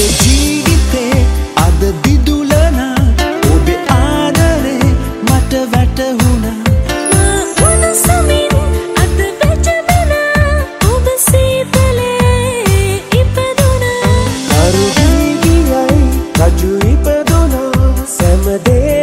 ඔබේ ජීවිතේ අද දිදුලනා ඔබේ ආදරේ මට වැටහුණා. සෑම දේ